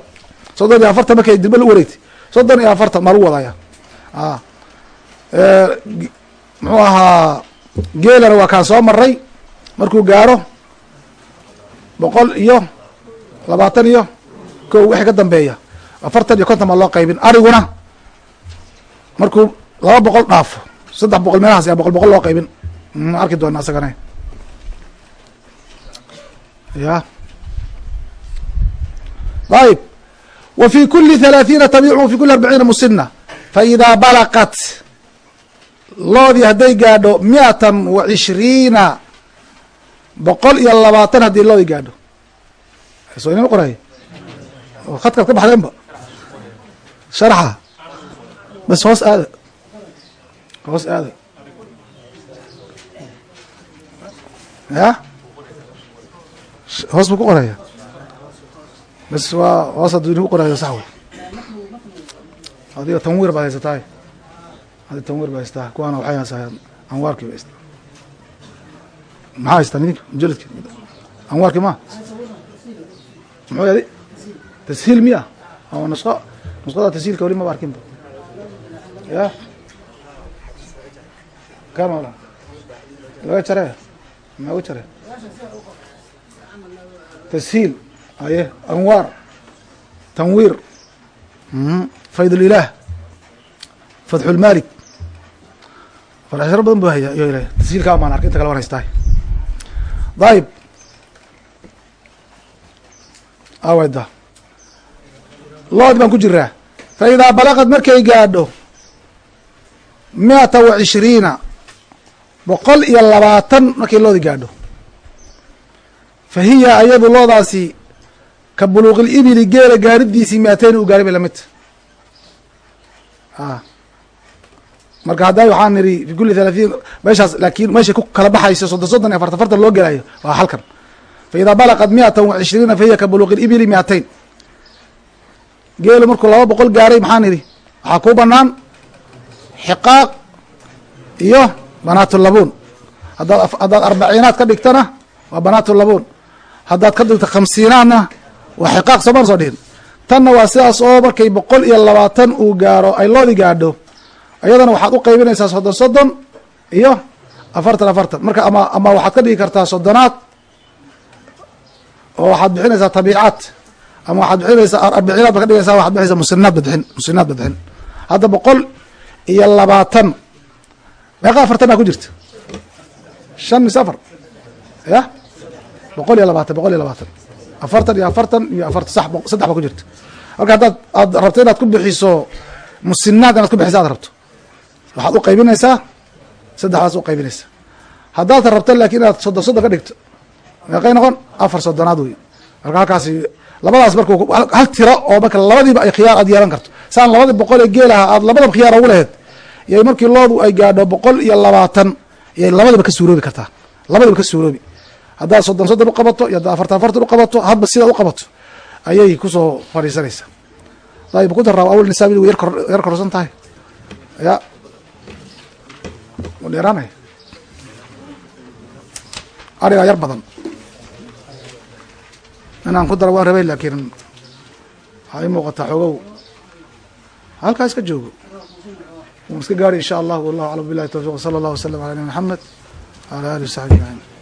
soddon iyo afartan markay dirba la wareegtay. Soddon iyo afartan maa lagu wadaya muxuu ahaa geelana waa kaan soo maray markuu gaaro boqol iyo labaatan iyo ko wixii ka dambeeya. Afartan iyo konton baa loo qaybin. Ariguna markuu laba boqol dhaafo. Saddex boqol meelahaas yaa boqol boqol loo qaybin. Arki doona asagana. Ya ayb w fi kuli halaaثiina tabic w fi kuli arbaciina musina faidaa balaqat loodii hadday gaadho miatan wa cishriina boqol iyo labaatan haddii loodii gaadho. So inama qoray? Khadkaad ka baxdeenba sharxa bas hoos aada hoos aada ya hoos buu ku qoraya bas waa hoos hadduu inagu qorayo sax wey adiga tanwiir baad haysataay adi tanwiir baad haysataa kuwaana waxay haysaa anwaarkii ba haystaa maxaa haystaan idinka mujaladki anwaarkii ma? Muxuu adi tashiil miya? O nusqo nusqada tashiilka weli maba arkinba ya kamala laga jare maga jare tashiil aye anwaar tanwiir faydlilah fatxulmalik farasharo badan bu haya yo ilahy tashiilkaa maan arka inta kale wan haystahay. Dayib aweda loodi baan ku jiraa. Fa idaa balaqad markay gaadho miata wa cishriina boqol iyo labaatan markay loodi gaadho. Fa hiya ayadu loodaasi ka buluuqil ibili geela gaaridiisii miateyn u gaaray bay lamidta a marka hadda waxaan nidhi fi kuli halaaثiin meeshaas laakiin meeshay ku kala baxayso soddon soddon iyo afartan fartan loo gelayo waa halkan. Fa idaa balaqad miatan wa cishriina fa hiya ka buluuqi ibili miateyn geelu markuu laba boqol gaaray maxaa nidhi? Waxaa kuu banaan xiqaaq iyo banaatulabuun haddaad haddaad arbaciinaad ka dhigtana waa banaatulabuun haddaad ka dhigto khamsiinaadna waa xiqaaq soomaan soo dhihin. Tanna waa sidaas oo markay boqol iyo labaatan uu gaaro ay loodi gaadho iyadana waxaad u qaybinaysaa soddon soddon iyo afartan afartan. Marka ama ama waxaad ka dhigi kartaa soddonaad oo waxaad bixinaysaa tabiicaad ama waxaad bixinaysaa arbiciinaad baad ka dhigaysaa waxad bixinaysaa musinaad bad bixin musinaad bad bixin. Hadda boqol iyo labaatan meeqa afartan baa ku jirta. Shan mise afar ya? Boqol iyo labaatan boqol iyo labaatan afartan iyo afartan iyo afartan saddex baa ku jirta. Marka haddaad aad rabto inaad ku bixiso musinaad inaad ku bixisa ad rabto. Waxaad u qaybinaysaa saddexdaas u qaybinaysaa. Haddaad rabto laakiin inaad soddon soddon ka dhigto meeqay noqon? Afar soddonaad wey marka halkaasi labadaas marku hal tiro oo marka labadiiba ay khiyaar aad yeelan karto. Saan labadii boqol ee geelaha aad labadaba khiyaar ugu laheyd iyo markii loodu ay gaadho boqol iyo labaatan iyay labadiba ka suuroobi kartaa. Labadiba ka suuroobi haddaad soddon soddon u qabato iyo haddaad afartan afartan u qabato hadba sidaad u qabato. Ayay ku soo fadhiisanaysaa dayib ku darraa awal nisaab kor yar korsan tahay. Ya u dheeraanaya? Arigaa yar badan. Inaan ku dara waan rabay laakiin waxaa ii muuqataa xoogow halkaa iska joogo. Wan iska gaari insha allah wallahu aclam billahi tawfiq sala allah wasalam ala nabi maxamed wala alihi wasaxbi ajmaciin